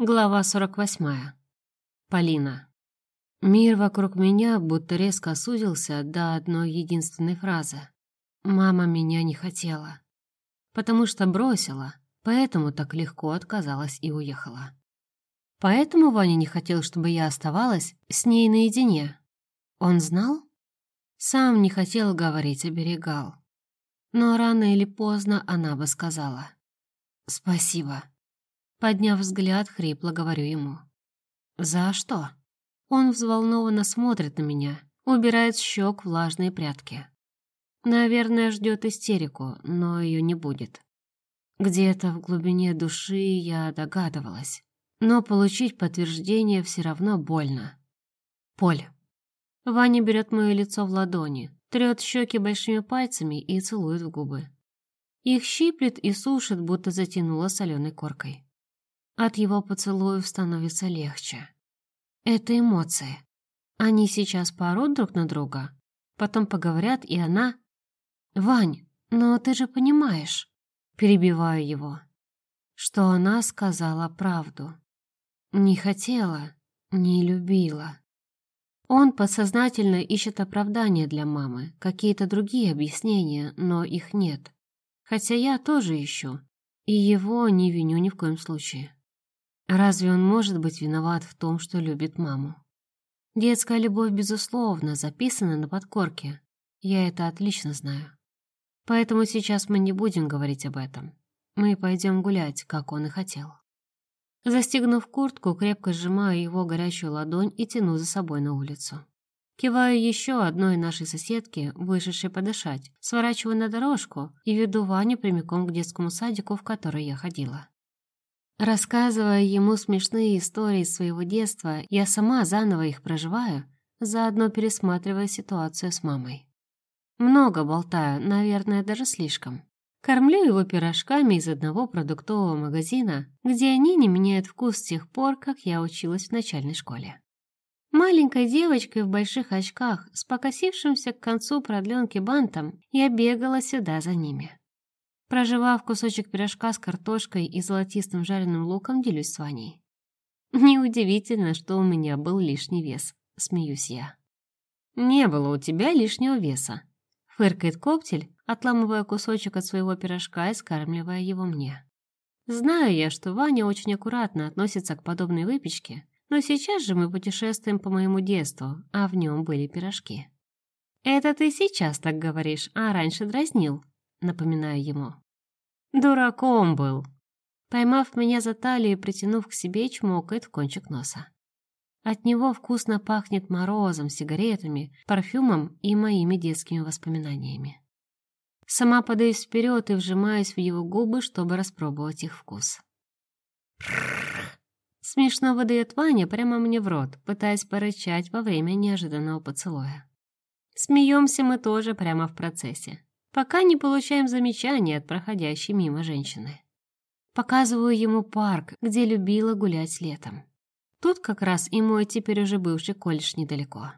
Глава 48. Полина. Мир вокруг меня будто резко сузился до одной единственной фразы. Мама меня не хотела. Потому что бросила, поэтому так легко отказалась и уехала. Поэтому Ваня не хотел, чтобы я оставалась с ней наедине. Он знал? Сам не хотел говорить, оберегал. Но рано или поздно она бы сказала. «Спасибо». Подняв взгляд, хрипло говорю ему. «За что?» Он взволнованно смотрит на меня, убирает с щек влажные прятки. Наверное, ждет истерику, но ее не будет. Где-то в глубине души я догадывалась. Но получить подтверждение все равно больно. Поль. Ваня берет мое лицо в ладони, трет щеки большими пальцами и целует в губы. Их щиплет и сушит, будто затянуло соленой коркой. От его поцелуев становится легче. Это эмоции. Они сейчас поорут друг на друга, потом поговорят, и она... «Вань, но ты же понимаешь...» Перебиваю его. Что она сказала правду. Не хотела, не любила. Он подсознательно ищет оправдания для мамы, какие-то другие объяснения, но их нет. Хотя я тоже ищу, и его не виню ни в коем случае. Разве он может быть виноват в том, что любит маму? Детская любовь, безусловно, записана на подкорке. Я это отлично знаю. Поэтому сейчас мы не будем говорить об этом. Мы пойдем гулять, как он и хотел. Застегнув куртку, крепко сжимаю его горячую ладонь и тяну за собой на улицу. Киваю еще одной нашей соседке, вышедшей подышать, сворачиваю на дорожку и веду Ваню прямиком к детскому садику, в который я ходила. Рассказывая ему смешные истории своего детства, я сама заново их проживаю, заодно пересматривая ситуацию с мамой. Много болтаю, наверное, даже слишком. Кормлю его пирожками из одного продуктового магазина, где они не меняют вкус с тех пор, как я училась в начальной школе. Маленькой девочкой в больших очках, с покосившимся к концу продленки бантом, я бегала сюда за ними. Проживав кусочек пирожка с картошкой и золотистым жареным луком, делюсь с Ваней. Неудивительно, что у меня был лишний вес, смеюсь я. Не было у тебя лишнего веса, фыркает коптель, отламывая кусочек от своего пирожка и скармливая его мне. Знаю я, что Ваня очень аккуратно относится к подобной выпечке, но сейчас же мы путешествуем по моему детству, а в нем были пирожки. «Это ты сейчас так говоришь, а раньше дразнил», напоминаю ему. Дураком был. Поймав меня за талию и притянув к себе, чмокает в кончик носа. От него вкусно пахнет морозом, сигаретами, парфюмом и моими детскими воспоминаниями. Сама подаюсь вперед и вжимаюсь в его губы, чтобы распробовать их вкус. Смешно выдает Ваня прямо мне в рот, пытаясь порычать во время неожиданного поцелуя. Смеемся мы тоже прямо в процессе пока не получаем замечания от проходящей мимо женщины. Показываю ему парк, где любила гулять летом. Тут как раз и мой теперь уже бывший колледж недалеко.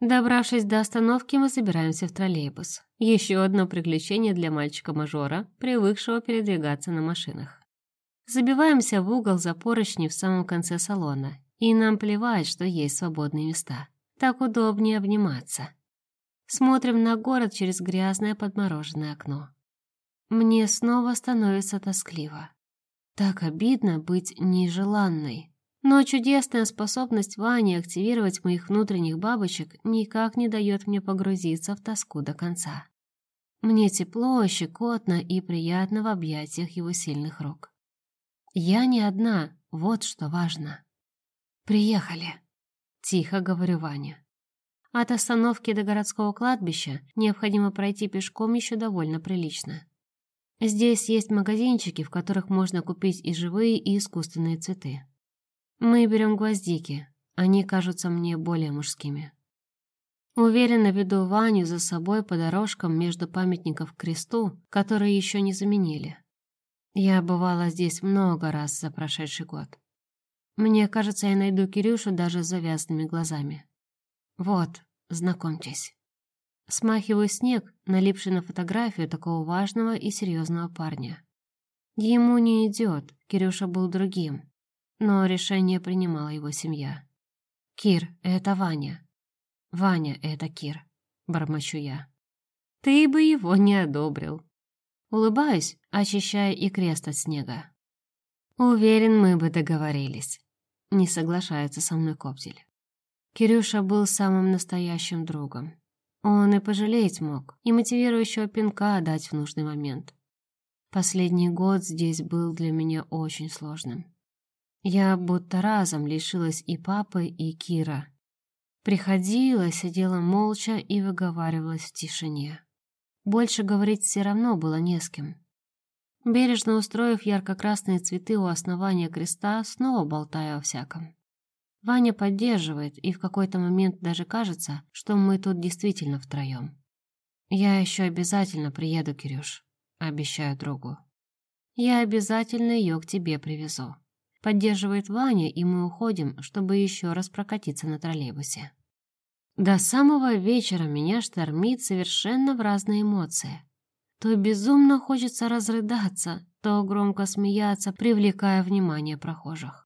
Добравшись до остановки, мы забираемся в троллейбус. Еще одно приключение для мальчика-мажора, привыкшего передвигаться на машинах. Забиваемся в угол за поручни в самом конце салона, и нам плевать, что есть свободные места. Так удобнее обниматься. Смотрим на город через грязное подмороженное окно. Мне снова становится тоскливо. Так обидно быть нежеланной. Но чудесная способность Вани активировать моих внутренних бабочек никак не дает мне погрузиться в тоску до конца. Мне тепло, щекотно и приятно в объятиях его сильных рук. Я не одна, вот что важно. «Приехали», — тихо говорю Ване. От остановки до городского кладбища необходимо пройти пешком еще довольно прилично. Здесь есть магазинчики, в которых можно купить и живые, и искусственные цветы. Мы берем гвоздики, они кажутся мне более мужскими. Уверенно веду Ваню за собой по дорожкам между памятников кресту, которые еще не заменили. Я бывала здесь много раз за прошедший год. Мне кажется, я найду Кирюшу даже с завязанными глазами. Вот, Знакомьтесь. Смахиваю снег, налипший на фотографию такого важного и серьезного парня. Ему не идет, Кирюша был другим. но решение принимала его семья. «Кир, это Ваня. Ваня, это Кир», — бормочу я. «Ты бы его не одобрил». Улыбаюсь, очищая и крест от снега. «Уверен, мы бы договорились», — не соглашается со мной Коптель. Кирюша был самым настоящим другом. Он и пожалеть мог, и мотивирующего пинка дать в нужный момент. Последний год здесь был для меня очень сложным. Я будто разом лишилась и папы, и Кира. Приходила, сидела молча и выговаривалась в тишине. Больше говорить все равно было не с кем. Бережно устроив ярко-красные цветы у основания креста, снова болтаю о всяком. Ваня поддерживает, и в какой-то момент даже кажется, что мы тут действительно втроем. «Я еще обязательно приеду, Кирюш», — обещаю другу. «Я обязательно ее к тебе привезу». Поддерживает Ваня, и мы уходим, чтобы еще раз прокатиться на троллейбусе. До самого вечера меня штормит совершенно в разные эмоции. То безумно хочется разрыдаться, то громко смеяться, привлекая внимание прохожих.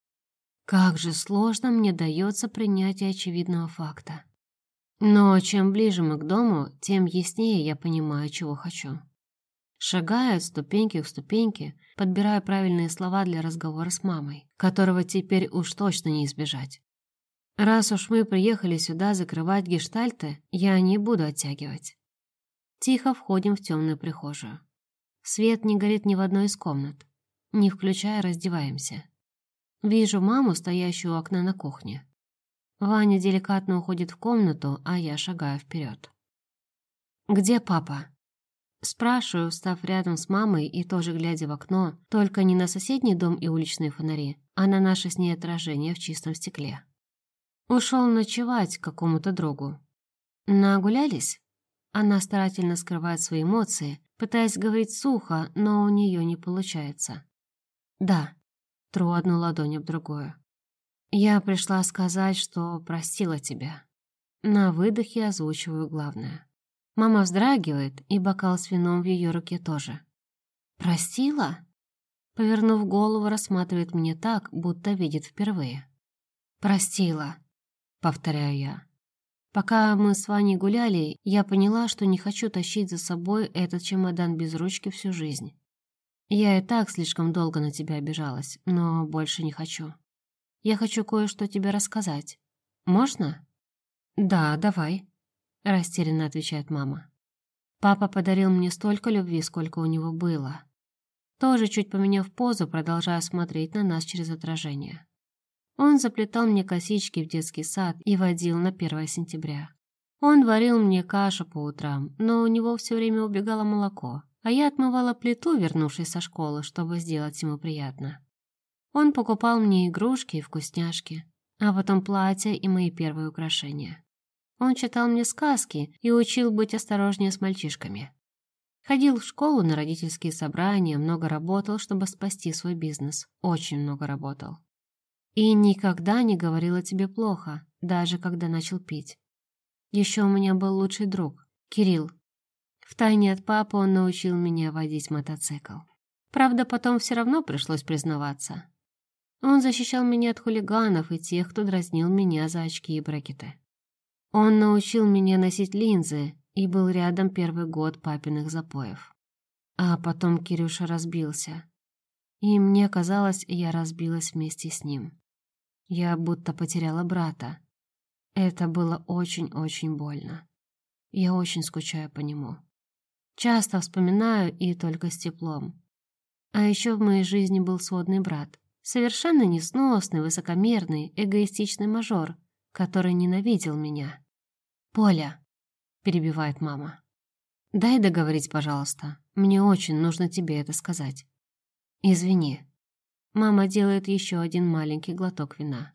Как же сложно мне дается принятие очевидного факта. Но чем ближе мы к дому, тем яснее я понимаю, чего хочу. Шагаю от ступеньки к ступеньке, подбирая правильные слова для разговора с мамой, которого теперь уж точно не избежать. Раз уж мы приехали сюда закрывать гештальты, я не буду оттягивать. Тихо входим в темную прихожую. Свет не горит ни в одной из комнат. Не включая, раздеваемся. Вижу маму, стоящую у окна на кухне. Ваня деликатно уходит в комнату, а я шагаю вперед. «Где папа?» Спрашиваю, встав рядом с мамой и тоже глядя в окно, только не на соседний дом и уличные фонари, а на наше с ней отражение в чистом стекле. Ушел ночевать к какому-то другу. Нагулялись? Она старательно скрывает свои эмоции, пытаясь говорить сухо, но у нее не получается. Да, Тру одну ладонь об другую. Я пришла сказать, что простила тебя. На выдохе озвучиваю главное. Мама вздрагивает, и бокал с вином в ее руке тоже. «Простила?» Повернув голову, рассматривает меня так, будто видит впервые. «Простила», — повторяю я. Пока мы с Ваней гуляли, я поняла, что не хочу тащить за собой этот чемодан без ручки всю жизнь. Я и так слишком долго на тебя обижалась, но больше не хочу. Я хочу кое-что тебе рассказать. Можно? Да, давай, растерянно отвечает мама. Папа подарил мне столько любви, сколько у него было. Тоже чуть поменяв позу, продолжая смотреть на нас через отражение. Он заплетал мне косички в детский сад и водил на 1 сентября. Он варил мне кашу по утрам, но у него все время убегало молоко а я отмывала плиту, вернувшись со школы, чтобы сделать ему приятно. Он покупал мне игрушки и вкусняшки, а потом платья и мои первые украшения. Он читал мне сказки и учил быть осторожнее с мальчишками. Ходил в школу на родительские собрания, много работал, чтобы спасти свой бизнес. Очень много работал. И никогда не говорил о тебе плохо, даже когда начал пить. Еще у меня был лучший друг, Кирилл, Втайне от папы он научил меня водить мотоцикл. Правда, потом все равно пришлось признаваться. Он защищал меня от хулиганов и тех, кто дразнил меня за очки и брекеты. Он научил меня носить линзы и был рядом первый год папиных запоев. А потом Кирюша разбился. И мне казалось, я разбилась вместе с ним. Я будто потеряла брата. Это было очень-очень больно. Я очень скучаю по нему. Часто вспоминаю и только с теплом. А еще в моей жизни был сводный брат. Совершенно несносный, высокомерный, эгоистичный мажор, который ненавидел меня. «Поля», — перебивает мама, — «дай договорить, пожалуйста. Мне очень нужно тебе это сказать». «Извини». Мама делает еще один маленький глоток вина.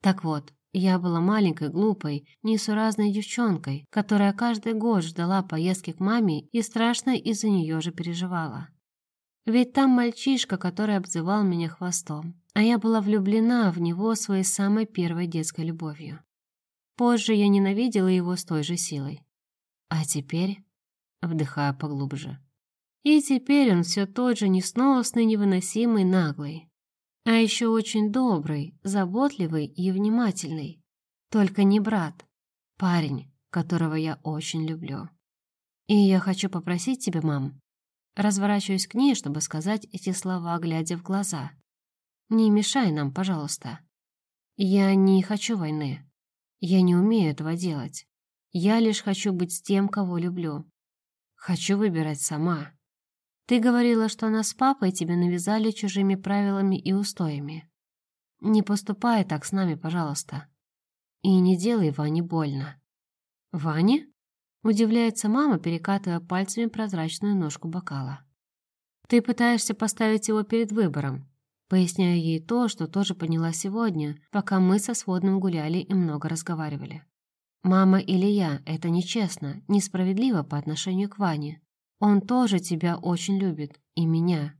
Так вот, я была маленькой, глупой, несуразной девчонкой, которая каждый год ждала поездки к маме и страшно из-за нее же переживала. Ведь там мальчишка, который обзывал меня хвостом, а я была влюблена в него своей самой первой детской любовью. Позже я ненавидела его с той же силой. А теперь... Вдыхаю поглубже. И теперь он все тот же несносный, невыносимый, наглый. А еще очень добрый, заботливый и внимательный. Только не брат. Парень, которого я очень люблю. И я хочу попросить тебя, мам. Разворачиваюсь к ней, чтобы сказать эти слова, глядя в глаза. Не мешай нам, пожалуйста. Я не хочу войны. Я не умею этого делать. Я лишь хочу быть с тем, кого люблю. Хочу выбирать сама. Ты говорила, что нас с папой тебе навязали чужими правилами и устоями. Не поступай так с нами, пожалуйста. И не делай Ване больно. Ване? Удивляется мама, перекатывая пальцами прозрачную ножку бокала. Ты пытаешься поставить его перед выбором. Поясняю ей то, что тоже поняла сегодня, пока мы со сводным гуляли и много разговаривали. Мама или я — это нечестно, несправедливо по отношению к Ване. Он тоже тебя очень любит, и меня.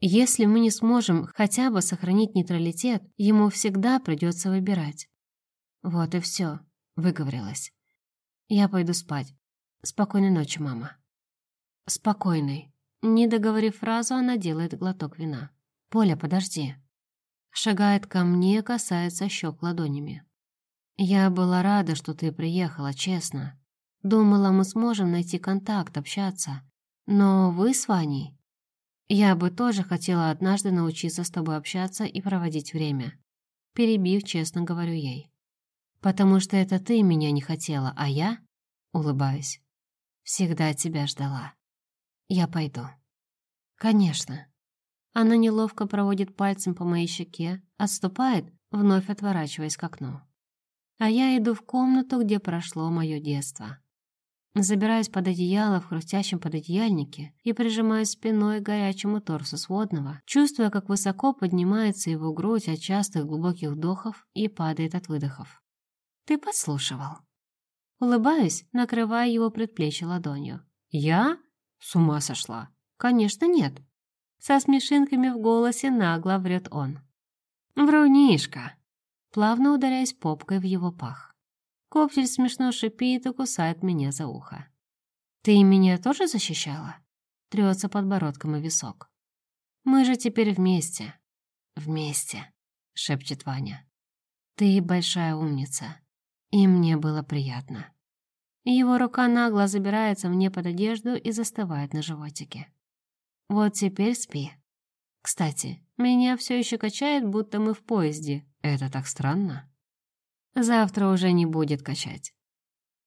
Если мы не сможем хотя бы сохранить нейтралитет, ему всегда придется выбирать. Вот и все, выговорилась. Я пойду спать. Спокойной ночи, мама. Спокойной. Не договорив фразу, она делает глоток вина. Поля, подожди. Шагает ко мне, касается щек ладонями. «Я была рада, что ты приехала, честно. Думала, мы сможем найти контакт, общаться. Но вы с Ваней...» «Я бы тоже хотела однажды научиться с тобой общаться и проводить время». Перебив, честно говорю ей. «Потому что это ты меня не хотела, а я...» Улыбаюсь. «Всегда тебя ждала. Я пойду». «Конечно». Она неловко проводит пальцем по моей щеке, отступает, вновь отворачиваясь к окну а я иду в комнату, где прошло мое детство. Забираюсь под одеяло в хрустящем пододеяльнике и прижимаюсь спиной к горячему торсу сводного, чувствуя, как высоко поднимается его грудь от частых глубоких вдохов и падает от выдохов. «Ты подслушивал?» Улыбаюсь, накрывая его предплечье ладонью. «Я? С ума сошла?» «Конечно, нет». Со смешинками в голосе нагло врет он. «Врунишка!» плавно ударяясь попкой в его пах. Коптель смешно шипит и кусает меня за ухо. «Ты меня тоже защищала?» Трется подбородком о висок. «Мы же теперь вместе». «Вместе», — шепчет Ваня. «Ты большая умница, и мне было приятно». Его рука нагло забирается мне под одежду и застывает на животике. «Вот теперь спи. Кстати, меня все еще качает, будто мы в поезде, это так странно. Завтра уже не будет качать.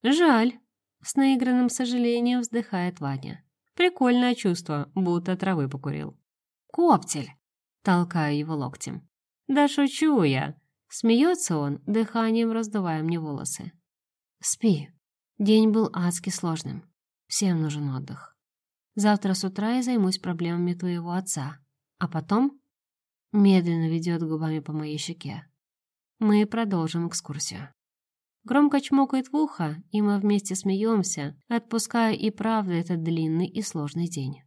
Жаль. С наигранным сожалением вздыхает Ваня. Прикольное чувство, будто травы покурил. Коптель. Толкаю его локтем. Да шучу я. Смеется он, дыханием раздувая мне волосы. Спи. День был адски сложным. Всем нужен отдых. Завтра с утра я займусь проблемами твоего отца. А потом медленно ведет губами по моей щеке. Мы продолжим экскурсию. Громко чмокает в ухо, и мы вместе смеемся, отпуская и правда этот длинный и сложный день.